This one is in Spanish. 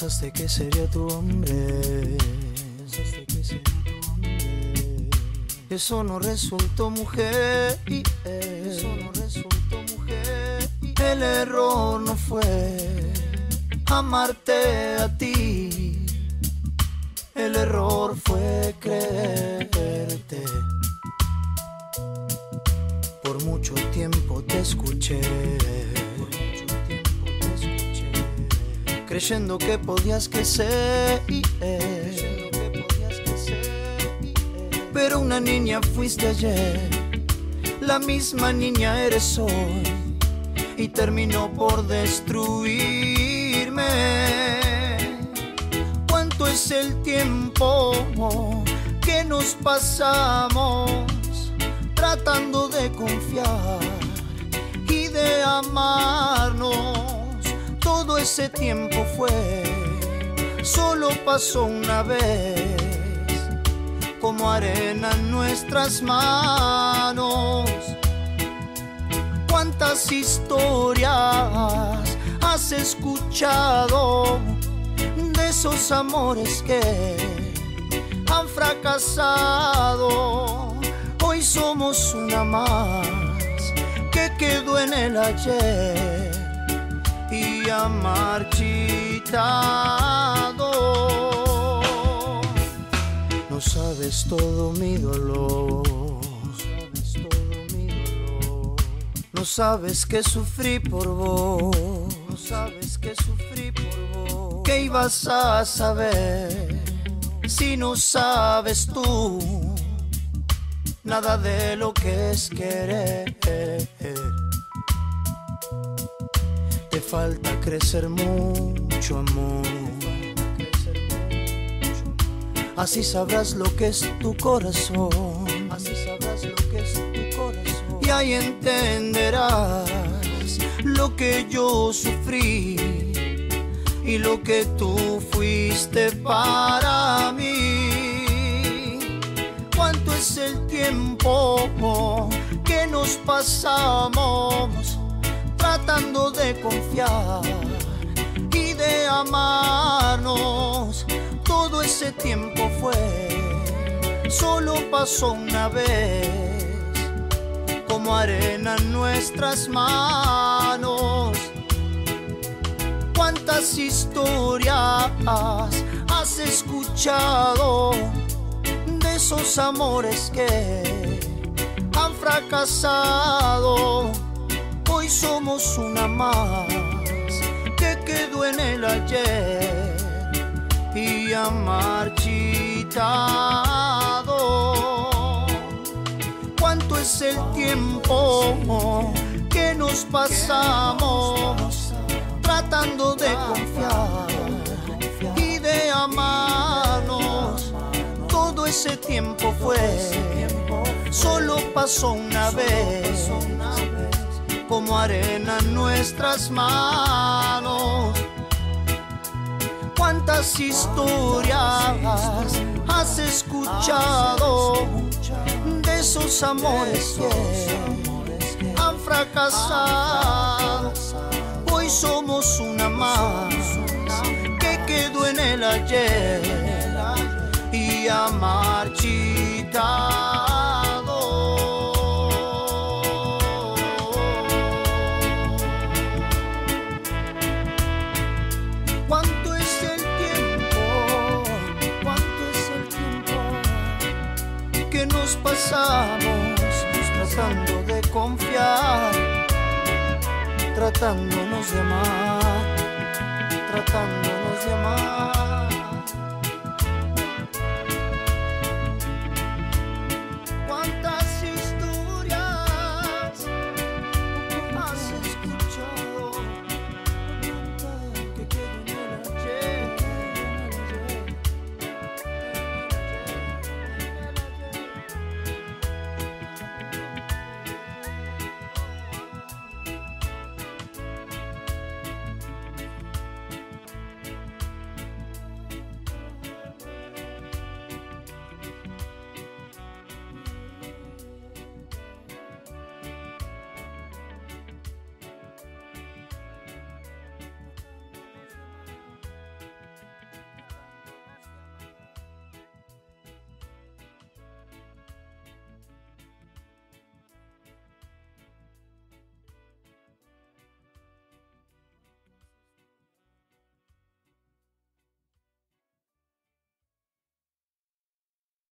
Pensaste que sería tu hombre. Pensaste que sería tu hombre. Eso no resultó mujer. Eso no resultó mujer. El error no fue amarte a ti. El error fue creerte. Creyendo que podías crecer. Pero una niña fuiste ayer. La misma niña eres hoy. Y terminó por destruirme. ¿Cuánto es el tiempo que nos pasamos? tratando de confiar y de amarnos. Todo ese tiempo fue, solo pasó una vez, como arena en nuestras manos. ¿Cuántas historias has escuchado de esos amores que han fracasado? Hoy somos una más que quedó en el ayer y ha marchitado. No sabes todo mi dolor. No sabes que sufrí por vos. No sabes que sufrí por vos. ¿Qué ibas a saber si no sabes tú? nada de lo que es querer. Falta crecer mucho amor. Así sabrás lo que es tu corazón. Así sabrás lo que es tu corazón. Y ahí entenderás lo que yo sufrí y lo que tú fuiste para mí cuánto es el tiempo que nos pasamos tratando confiar y de amarnos. Todo ese tiempo fue, solo pasó una vez, como arena en nuestras manos. ¿Cuántas historias has escuchado? de esos amores que han fracasado. Somos una más que quedó en el ayer y ha marchitado. ¿Cuánto es el tiempo que nos pasamos tratando de confiar y de amarnos? todo ese tiempo fue, solo pasó una vez, como arena en nuestras manos. ¿Cuántas historias has escuchado de esos amores que han fracasado? Hoy somos una más que quedó en el ayer nos pasamos tratando de confiar, tratándonos de amar, tratándonos de amar?